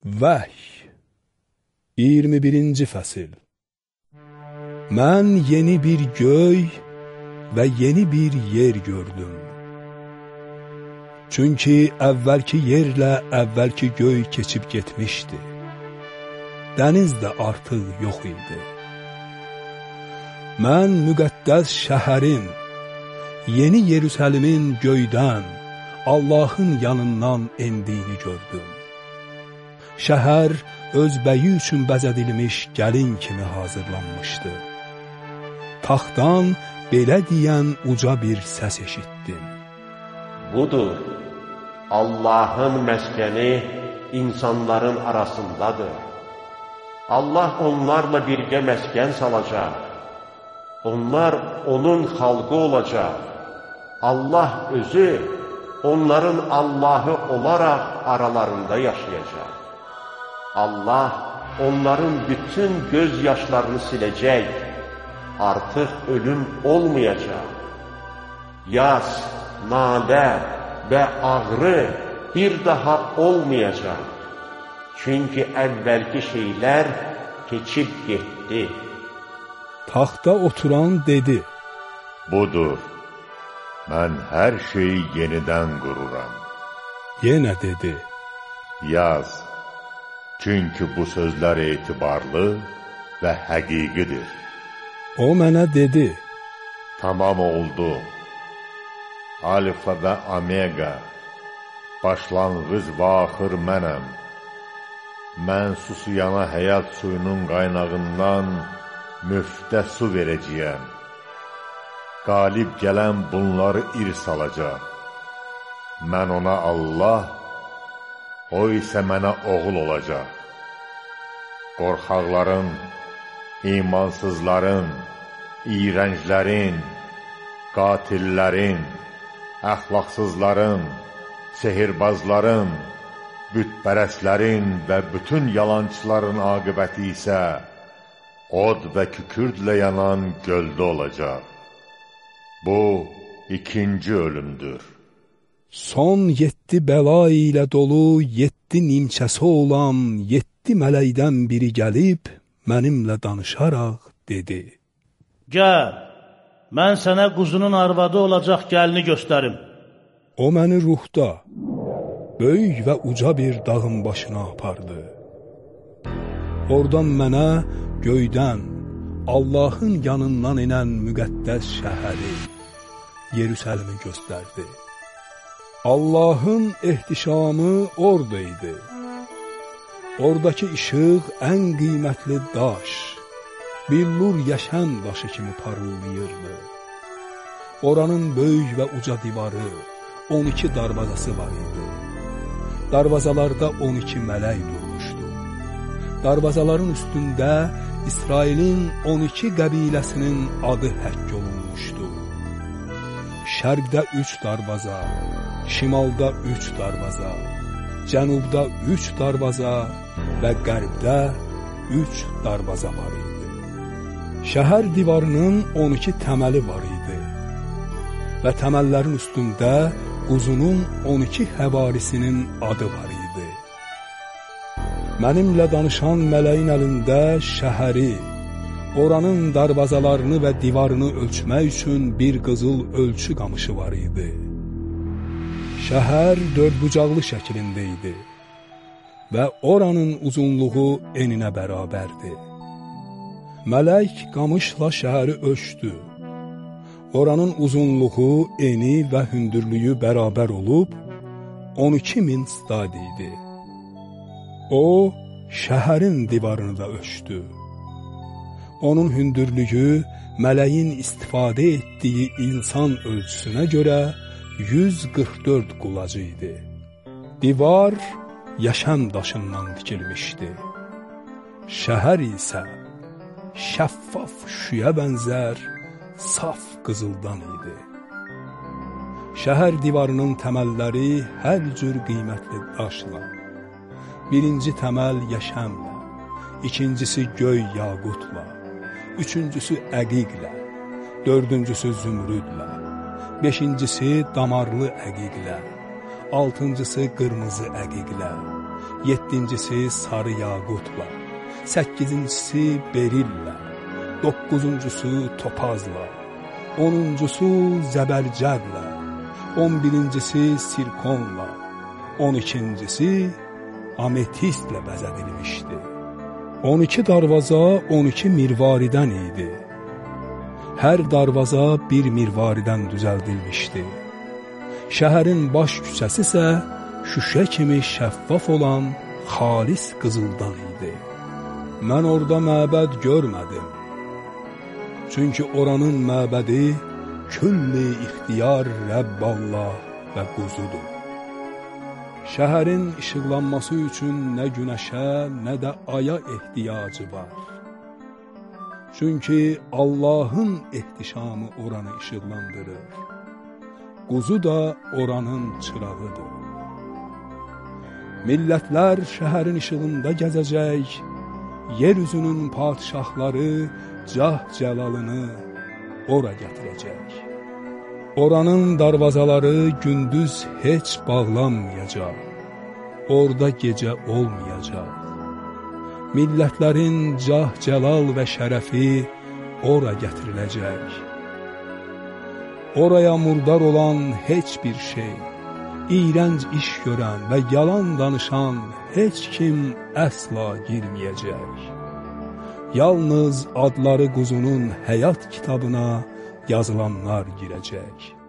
Vəhy 21-ci fəsil Mən yeni bir göy və yeni bir yer gördüm. Çünki əvvəlki yerlə əvvəlki göy keçib getmişdi. Dəniz də artıq yox idi. Mən müqəddəs şəhərin, yeni Yerusəlimin göydən, Allahın yanından endiyini gördüm. Şəhər öz bəyi üçün bəzədilmiş gəlin kimi hazırlanmışdı. Taxtdan belə deyən uca bir səs eşitdim. Budur, Allahın məskəni insanların arasındadır. Allah onlarla birgə məskən salacaq. Onlar onun xalqı olacaq. Allah özü onların Allahı olaraq aralarında yaşayacaq. Allah onların bütün göz yaşlarını siləcək, artıq ölüm olmayacaq. Yaz, nalə və ağrı bir daha olmayacaq. Çünki əvvəlki şeylər keçib getdi. Taxta oturan dedi, Budur, mən hər şeyi yenidən qururam. Yenə dedi, Yaz, Çünki bu sözlər etibarlı və həqiqidir. O mənə dedi, Tamam oldu. Alfa və Omega, başlanğıc və axır mənəm. Mən susuyana həyat suyunun qaynağından müftə su verəcəyəm. Qalib gələn bunları irs alacaq. Mən ona Allah, O isə mənə oğul olacaq. Qorxaqların, imansızların, iyrənclərin, qatillərin, əxlaqsızların, sehirbazların, bütpərəslərin və bütün yalançıların aqibəti isə od və kükürdlə yanan göldə olacaq. Bu, ikinci ölümdür. Son yeddi bəla ilə dolu, yeddi nimçəsi olan, yeddi mələkdən biri gəlib, mənimlə danışaraq dedi. Gəl, mən sənə quzunun arvadı olacaq gəlini göstərim. O məni ruhda, böyük və uca bir dağın başına apardı. Oradan mənə göydən, Allahın yanından inən müqəddəs şəhəri, Yerüsəlimi göstərdi. Allahın ehtişamı oradaydı. Oradakı işıq ən qiymətli daş, billur yaşən daşı kimi parıldayırdı. Oranın böyük və uca divarı, 12 darvazası var idi. Darvazalarda 12 mələk durmuşdu. Darvazaların üstündə İsrailin 12 qəbiləsinin adı həkk olunmuşdu. Şərqdə üç darvaza, şimalda üç darvaza, cənubda üç darvaza və qərbdə üç darvaza var idi. Şəhər divarının 12 təməli var idi və təməllərin üstündə quzunun 12 həvarisinin adı var idi. Mənimlə danışan mələyin əlində şəhəri, oranın darvazalarını və divarını ölçmək üçün bir qızıl ölçü qamışı var idi. Şəhər dördbucaqlı şəklində idi və oranın uzunluğu eninə bərabərdir. Mələk qamışla şəhəri ölçdü. Oranın uzunluğu, eni və hündürlüyü bərabər olub 12 min stad idi. O, şəhərin divarını da ölçdü. Onun hündürlüyü mələyin istifadə etdiyi insan ölçüsünə görə 144 qulacı idi. Divar yaşam daşından dikilmişdi. Şəhər isə şəffaf şüyə bənzər, saf qızıldan idi. Şəhər divarının təməlləri hər cür qiymətli daşla, birinci təməl yaşamla, ikincisi göy yaqutla, üçüncüsü əqiqlə, dördüncüsü zümrüdlə, beşincisi damarlı əqiqlə, altıncısı qırmızı əqiqlə, Yeddincisi sarı yaqutla, səkkizincisi berilla, doqquzuncusu topazla, onuncusu zəbərcədlə, on birincisi sirkonla, on ikincisi ametistlə bəzədilmişdi. 12 darvaza 12 mirvaridən idi. Hər darvaza bir mirvaridən düzəldilmişdi. Şəhərin baş küçəsi isə şüşə kimi şəffaf olan xalis qızıldan idi. Mən orada məbəd görmədim. Çünki oranın məbədi külli ixtiyar Rəbballah və quzudur. Şəhərin işıqlanması üçün nə günəşə, nə də aya ehtiyacı var. Çünki Allahın ehtişamı oranı işıqlandırır. Quzu da oranın çırağıdır. Millətlər şəhərin işığında gəzəcək, yer üzünün padişahları cah cəlalını ora gətirəcək. Oranın darvazaları gündüz heç bağlanmayacaq. Orada gecə olmayacaq. Millətlərin cah cəlal və şərəfi ora gətiriləcək. Oraya murdar olan heç bir şey, iyrənc iş görən və yalan danışan heç kim əsla girməyəcək. Yalnız adları quzunun həyat kitabına yazılanlar girəcək.